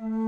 Mm-hmm.